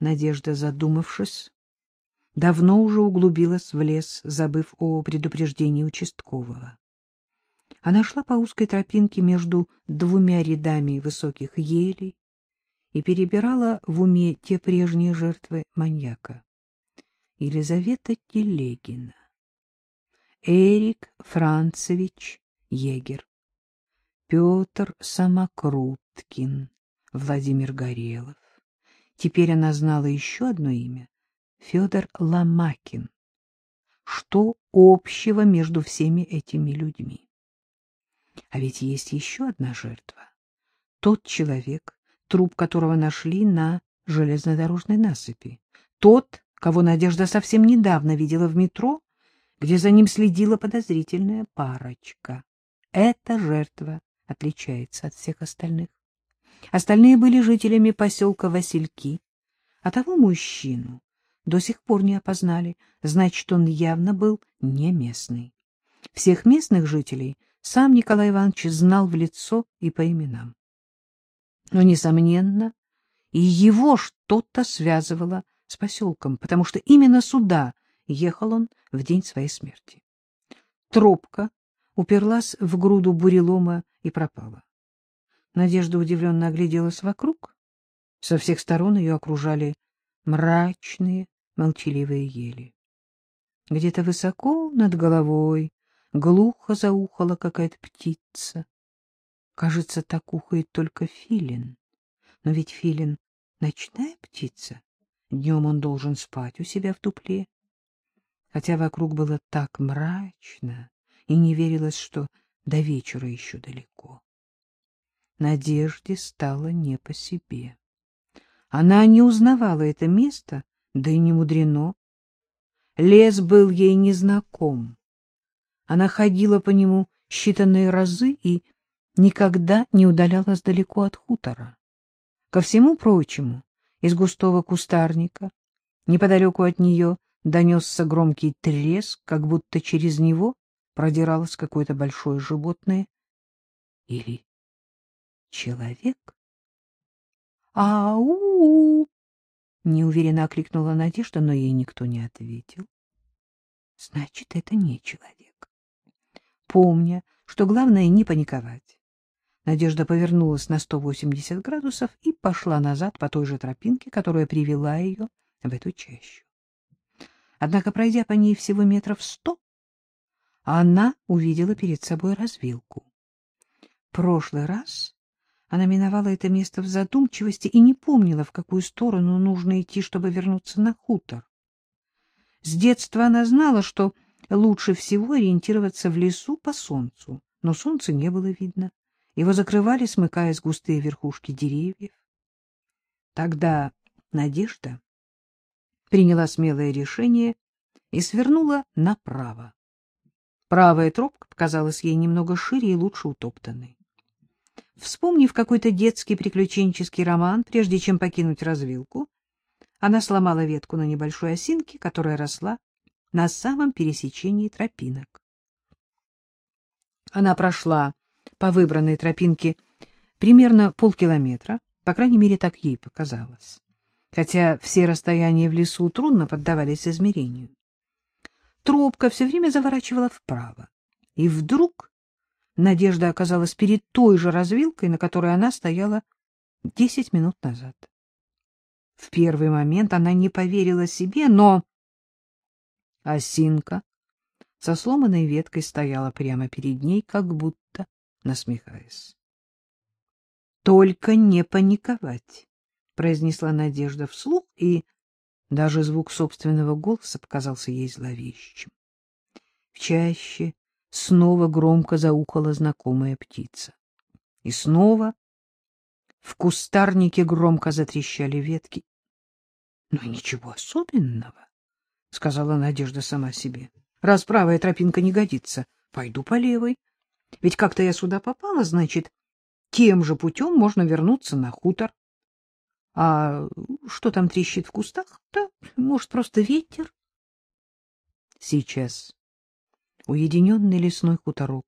Надежда, задумавшись, давно уже углубилась в лес, забыв о предупреждении участкового. Она шла по узкой тропинке между двумя рядами высоких елей и перебирала в уме те прежние жертвы маньяка. Елизавета Телегина, Эрик Францевич Егер, Петр Самокруткин, Владимир Горелов. Теперь она знала еще одно имя — Федор Ломакин. Что общего между всеми этими людьми? А ведь есть еще одна жертва. Тот человек, труп которого нашли на железнодорожной насыпи. Тот, кого Надежда совсем недавно видела в метро, где за ним следила подозрительная парочка. Эта жертва отличается от всех остальных. Остальные были жителями поселка Васильки, а того мужчину до сих пор не опознали, значит, он явно был не местный. Всех местных жителей сам Николай Иванович знал в лицо и по именам. Но, несомненно, и его что-то связывало с поселком, потому что именно сюда ехал он в день своей смерти. Тропка уперлась в груду бурелома и пропала. Надежда удивленно огляделась вокруг. Со всех сторон ее окружали мрачные, молчаливые ели. Где-то высоко над головой глухо заухала какая-то птица. Кажется, так ухает только филин. Но ведь филин — ночная птица. Днем он должен спать у себя в дупле. Хотя вокруг было так мрачно, и не верилось, что до вечера еще далеко. Надежде стало не по себе. Она не узнавала это место, да и не мудрено. Лес был ей незнаком. Она ходила по нему считанные разы и никогда не удалялась далеко от хутора. Ко всему прочему, из густого кустарника, неподалеку от нее, донесся громкий треск, как будто через него продиралось какое-то большое животное или человек? «Ау!» — неуверенно окликнула Надежда, но ей никто не ответил. «Значит, это не человек». Помня, что главное не паниковать, Надежда повернулась на 180 градусов и пошла назад по той же тропинке, которая привела ее в эту чащу. Однако, пройдя по ней всего метров сто, она увидела перед собой развилку. прошлый раз она миновала это место в задумчивости и не помнила, в какую сторону нужно идти, чтобы вернуться на хутор. С детства она знала, что лучше всего ориентироваться в лесу по солнцу, но солнца не было видно. Его закрывали, смыкаясь густые верхушки деревьев. Тогда Надежда приняла смелое решение и свернула направо. Правая тропка показалась ей немного шире и лучше утоптанной. Вспомнив какой-то детский приключенческий роман, прежде чем покинуть развилку, она сломала ветку на небольшой осинке, которая росла на самом пересечении тропинок. Она прошла по выбранной тропинке примерно полкилометра, по крайней мере, так ей показалось, хотя все расстояния в лесу трудно поддавались измерению. Тропка все время заворачивала вправо, и вдруг Надежда оказалась перед той же развилкой, на которой она стояла десять минут назад. В первый момент она не поверила себе, но осинка со сломанной веткой стояла прямо перед ней, как будто насмехаясь. — Только не паниковать, — произнесла Надежда вслух, и даже звук собственного голоса показался ей зловещим. В чаще снова громко заухала знакомая птица. И снова в кустарнике громко затрещали ветки. — Ну, ничего особенного, — сказала Надежда сама себе. — Раз правая тропинка не годится, пойду по левой. Ведь как-то я сюда попала, значит, тем же путем можно вернуться на хутор. А что там трещит в кустах? Да, может, просто ветер? Сейчас Уединенный лесной хуторок,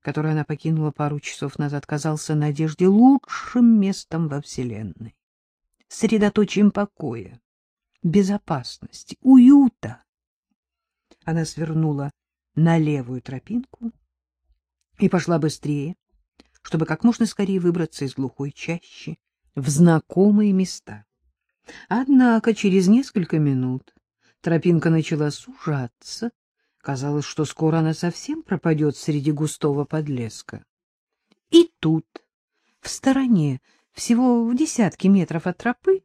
который она покинула пару часов назад, казался Надежде лучшим местом во Вселенной. средоточием покоя, безопасности, уюта. Она свернула на левую тропинку и пошла быстрее, чтобы как можно скорее выбраться из глухой чащи в знакомые места. Однако через несколько минут тропинка начала сужаться, казалось, что скоро она совсем пропадет среди густого подлеска. И тут, в стороне, всего в десятки метров от тропы,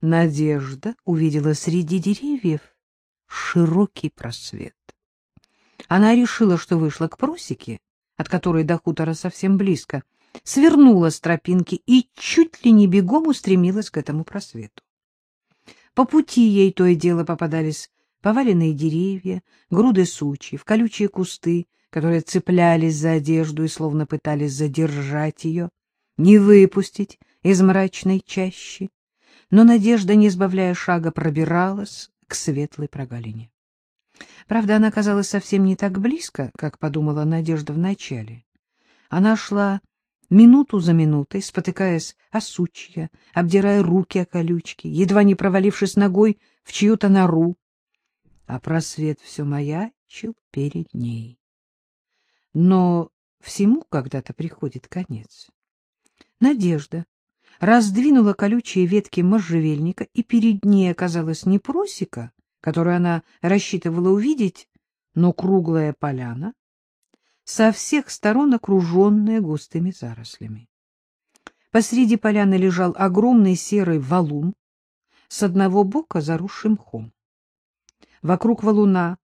Надежда увидела среди деревьев широкий просвет. Она решила, что вышла к просеке, от которой до хутора совсем близко, свернула с тропинки и чуть ли не бегом устремилась к этому просвету. По пути ей то и дело попадались поваленные деревья, груды сучьев, колючие кусты, которые цеплялись за одежду и словно пытались задержать ее, не выпустить из мрачной чащи. Но Надежда, не сбавляя шага, пробиралась к светлой прогалине. Правда, она казалась совсем не так близко, как подумала Надежда вначале. Она шла минуту за минутой, спотыкаясь о сучья, обдирая руки о колючки, едва не провалившись ногой в чью-то нору, а просвет все маячил перед ней. Но всему когда-то приходит конец. Надежда раздвинула колючие ветки можжевельника, и перед ней оказалась не просека, которую она рассчитывала увидеть, но круглая поляна, со всех сторон окруженная густыми зарослями. Посреди поляны лежал огромный серый валун, с одного бока заросшим мхом. Вокруг валуна,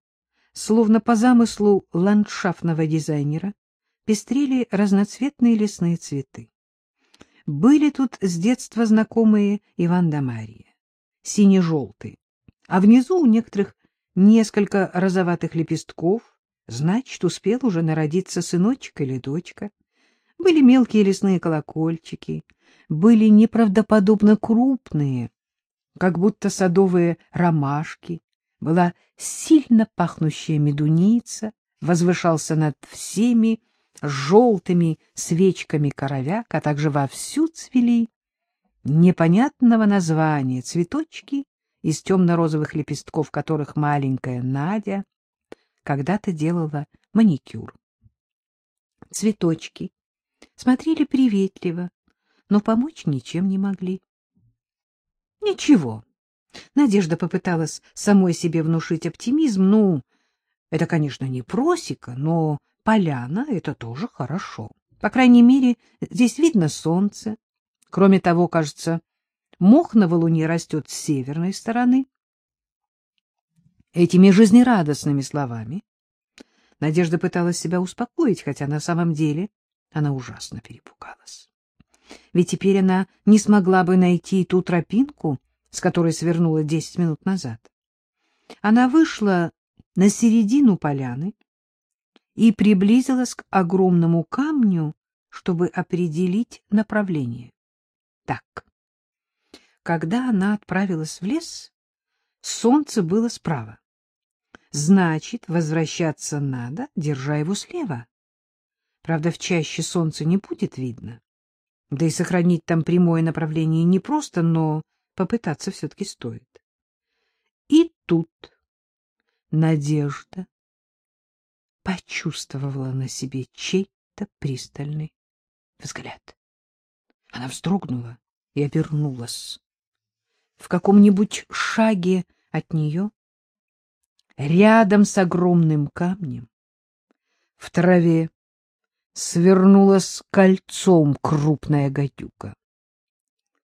словно по замыслу ландшафтного дизайнера, пестрели разноцветные лесные цветы. Были тут с детства знакомые Иван да Мария, сине-желтые, а внизу у некоторых несколько розоватых лепестков, значит, успел уже народиться сыночек или дочка. Были мелкие лесные колокольчики, были неправдоподобно крупные, как будто садовые ромашки, была сильно пахнущая медуница, возвышался над всеми желтыми свечками коровяк, а также вовсю цвели непонятного названия цветочки из темно-розовых лепестков которых маленькая Надя когда-то делала маникюр. Цветочки смотрели приветливо, но помочь ничем не могли. Ничего. Надежда попыталась самой себе внушить оптимизм. Ну, это, конечно, не просека, но поляна — это тоже хорошо. По крайней мере, здесь видно солнце. Кроме того, кажется, мох на валуне растет с северной стороны. Этими жизнерадостными словами Надежда пыталась себя успокоить, хотя на самом деле она ужасно перепугалась. Ведь теперь она не смогла бы найти ту тропинку, с которой свернула десять минут назад. Она вышла на середину поляны и приблизилась к огромному камню, чтобы определить направление. Так, когда она отправилась в лес, солнце было справа. Значит, возвращаться надо, держа его слева. Правда, в чаще солнца не будет видно. Да и сохранить там прямое направление непросто, но попытаться все-таки стоит. И тут Надежда почувствовала на себе чей-то пристальный взгляд. Она вздрогнула и обернулась в каком-нибудь шаге от нее, рядом с огромным камнем, в траве свернулась кольцом крупная гадюка.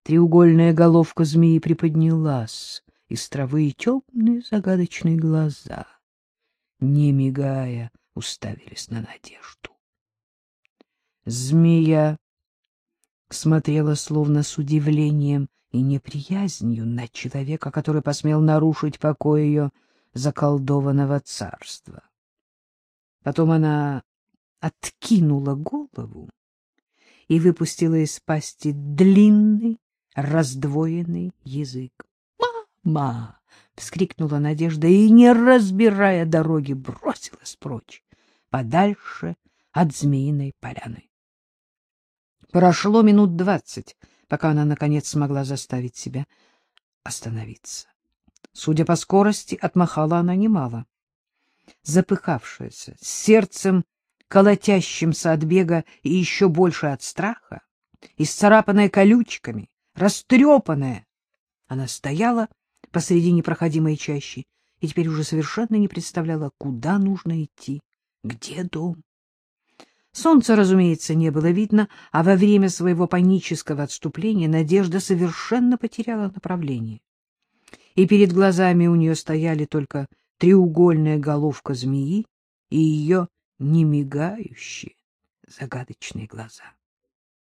Треугольная головка змеи приподнялась из травы, и темные загадочные глаза, не мигая, уставились на надежду. Змея смотрела словно с удивлением и неприязнью на человека, который посмел нарушить покой ее заколдованного царства. Потом она откинула голову и выпустила из пасти длинный раздвоенный язык. «Мама!» — вскрикнула Надежда и, не разбирая дороги, бросилась прочь, подальше от змеиной поляны. Прошло минут двадцать, пока она, наконец, смогла заставить себя остановиться. Судя по скорости, отмахала она немало. Запыхавшаяся, с сердцем колотящимся от бега и еще больше от страха, исцарапанная колючками, растрепанная, она стояла посреди непроходимой чащи и теперь уже совершенно не представляла, куда нужно идти, где дом. Солнца, разумеется, не было видно, а во время своего панического отступления Надежда совершенно потеряла направление. И перед глазами у нее стояли только треугольная головка змеи и ее немигающие загадочные глаза.